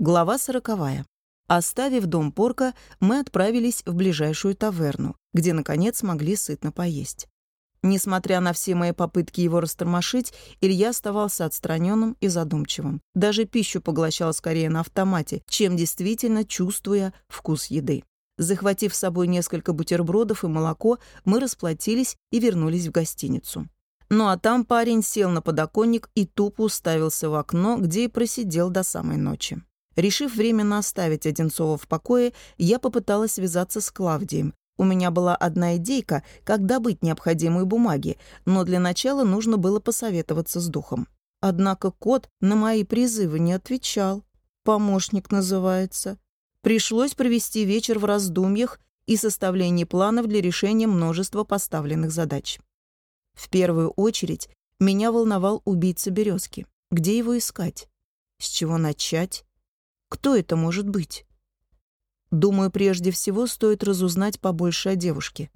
Глава сороковая. Оставив дом Порка, мы отправились в ближайшую таверну, где, наконец, смогли сытно поесть. Несмотря на все мои попытки его растормошить, Илья оставался отстраненным и задумчивым. Даже пищу поглощал скорее на автомате, чем действительно чувствуя вкус еды. Захватив с собой несколько бутербродов и молоко, мы расплатились и вернулись в гостиницу. Ну а там парень сел на подоконник и тупо уставился в окно, где и просидел до самой ночи. Решив временно оставить Одинцова в покое, я попыталась связаться с Клавдием. У меня была одна идейка, как добыть необходимые бумаги, но для начала нужно было посоветоваться с духом. Однако кот на мои призывы не отвечал. Помощник называется. Пришлось провести вечер в раздумьях и составлении планов для решения множества поставленных задач. В первую очередь меня волновал убийца Березки. Где его искать? С чего начать? Кто это может быть? Думаю, прежде всего стоит разузнать побольше о девушке.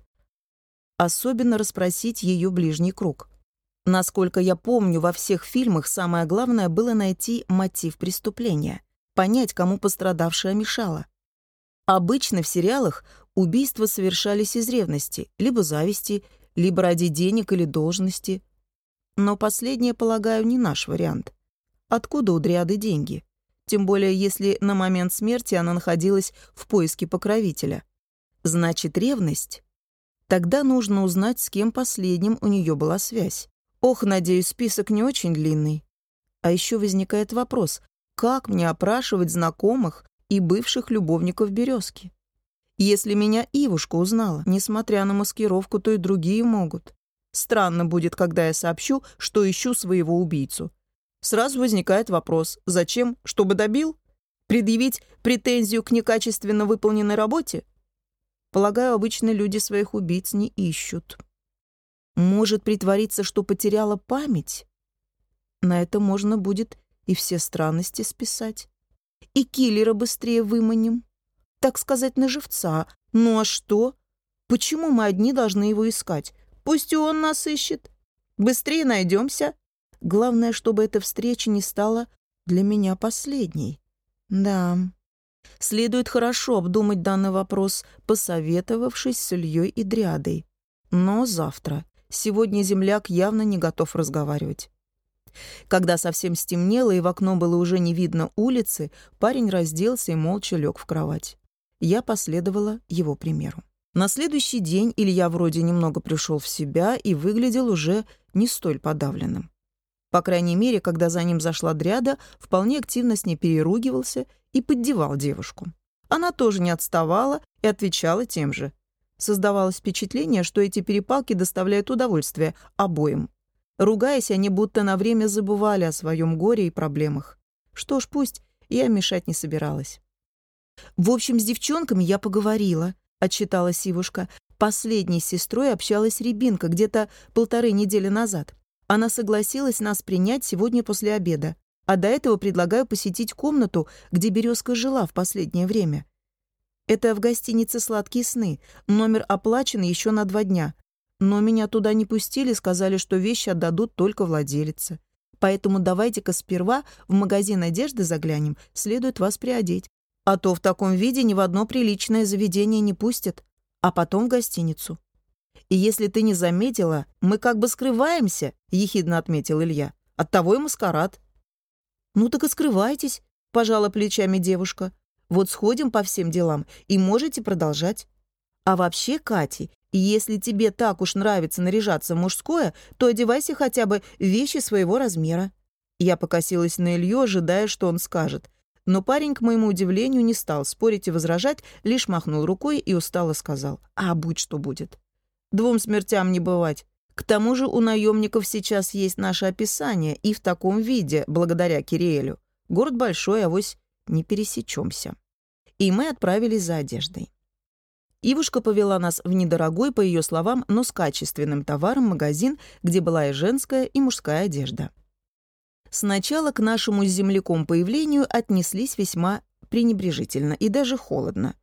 Особенно расспросить ее ближний круг. Насколько я помню, во всех фильмах самое главное было найти мотив преступления, понять, кому пострадавшая мешала. Обычно в сериалах убийства совершались из ревности, либо зависти, либо ради денег или должности. Но последнее, полагаю, не наш вариант. Откуда у Дриады деньги? Тем более если на момент смерти она находилась в поиске покровителя. Значит, ревность? Тогда нужно узнать, с кем последним у нее была связь. Ох, надеюсь, список не очень длинный. А еще возникает вопрос, как мне опрашивать знакомых и бывших любовников Березки? Если меня Ивушка узнала, несмотря на маскировку, то и другие могут. Странно будет, когда я сообщу, что ищу своего убийцу. Сразу возникает вопрос, зачем, чтобы добил? Предъявить претензию к некачественно выполненной работе? Полагаю, обычно люди своих убийц не ищут. Может притвориться, что потеряла память? На это можно будет и все странности списать. И киллера быстрее выманим. Так сказать, на живца. Ну а что? Почему мы одни должны его искать? Пусть и он нас ищет. Быстрее найдемся. Главное, чтобы эта встреча не стала для меня последней. Да, следует хорошо обдумать данный вопрос, посоветовавшись с Ильей и Дриадой. Но завтра. Сегодня земляк явно не готов разговаривать. Когда совсем стемнело и в окно было уже не видно улицы, парень разделся и молча лег в кровать. Я последовала его примеру. На следующий день Илья вроде немного пришел в себя и выглядел уже не столь подавленным. По крайней мере, когда за ним зашла дряда, вполне активно с ней переругивался и поддевал девушку. Она тоже не отставала и отвечала тем же. Создавалось впечатление, что эти перепалки доставляют удовольствие обоим. Ругаясь, они будто на время забывали о своем горе и проблемах. Что ж, пусть, я мешать не собиралась. «В общем, с девчонками я поговорила», — отчиталась Ивушка. «Последней с сестрой общалась Рябинка где-то полторы недели назад. Она согласилась нас принять сегодня после обеда, а до этого предлагаю посетить комнату, где Березка жила в последнее время. Это в гостинице «Сладкие сны». Номер оплачен еще на два дня. Но меня туда не пустили, сказали, что вещи отдадут только владелице. Поэтому давайте-ка сперва в магазин одежды заглянем, следует вас приодеть. А то в таком виде ни в одно приличное заведение не пустят, а потом в гостиницу. И если ты не заметила, мы как бы скрываемся, — ехидно отметил Илья. Оттого и маскарад. Ну так и скрывайтесь, — пожала плечами девушка. Вот сходим по всем делам, и можете продолжать. А вообще, Кати, если тебе так уж нравится наряжаться мужское, то одевайся хотя бы вещи своего размера. Я покосилась на Илью, ожидая, что он скажет. Но парень, к моему удивлению, не стал спорить и возражать, лишь махнул рукой и устало сказал «А будь что будет». Двум смертям не бывать. К тому же у наемников сейчас есть наше описание, и в таком виде, благодаря Кириэлю. Город большой, авось не пересечемся. И мы отправились за одеждой. Ивушка повела нас в недорогой, по ее словам, но с качественным товаром магазин, где была и женская, и мужская одежда. Сначала к нашему земляком появлению отнеслись весьма пренебрежительно и даже холодно.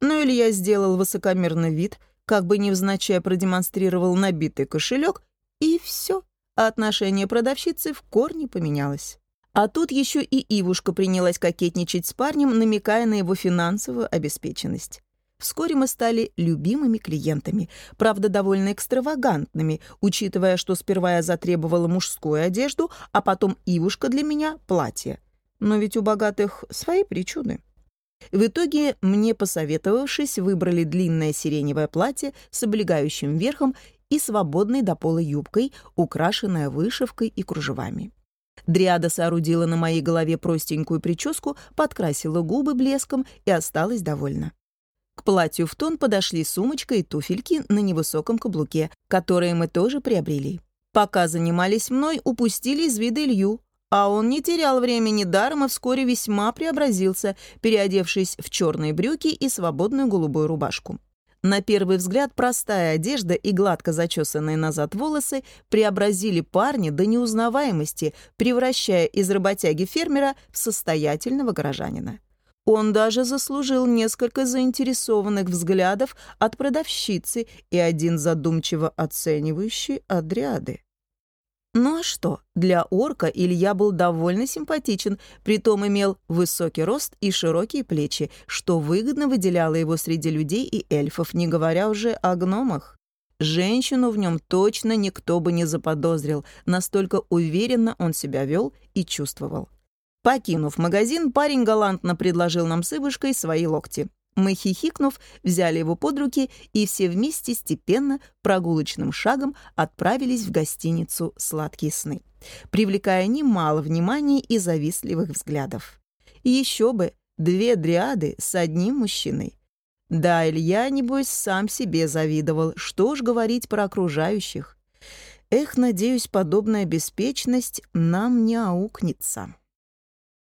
Но Илья сделал высокомерный вид — как бы невзначай продемонстрировал набитый кошелек, и все. Отношение продавщицы в корне поменялось. А тут еще и Ивушка принялась кокетничать с парнем, намекая на его финансовую обеспеченность. Вскоре мы стали любимыми клиентами, правда, довольно экстравагантными, учитывая, что сперва я затребовала мужскую одежду, а потом Ивушка для меня — платье. Но ведь у богатых свои причуды. В итоге, мне посоветовавшись, выбрали длинное сиреневое платье с облегающим верхом и свободной до пола юбкой, украшенная вышивкой и кружевами. Дриада соорудила на моей голове простенькую прическу, подкрасила губы блеском и осталась довольна. К платью в тон подошли сумочка и туфельки на невысоком каблуке, которые мы тоже приобрели. Пока занимались мной, упустили из вида Илью, а он не терял времени даром и вскоре весьма преобразился, переодевшись в черные брюки и свободную голубую рубашку. На первый взгляд простая одежда и гладко зачесанные назад волосы преобразили парня до неузнаваемости, превращая из работяги-фермера в состоятельного горожанина. Он даже заслужил несколько заинтересованных взглядов от продавщицы и один задумчиво оценивающий от. Ну а что, для орка Илья был довольно симпатичен, притом имел высокий рост и широкие плечи, что выгодно выделяло его среди людей и эльфов, не говоря уже о гномах. Женщину в нем точно никто бы не заподозрил, настолько уверенно он себя вел и чувствовал. Покинув магазин, парень галантно предложил нам с Ивышкой свои локти. Мы, хихикнув, взяли его под руки и все вместе степенно, прогулочным шагом отправились в гостиницу «Сладкие сны», привлекая немало внимания и завистливых взглядов. еще бы, две дриады с одним мужчиной. Да, Илья, небось, сам себе завидовал, что ж говорить про окружающих. Эх, надеюсь, подобная беспечность нам не аукнется.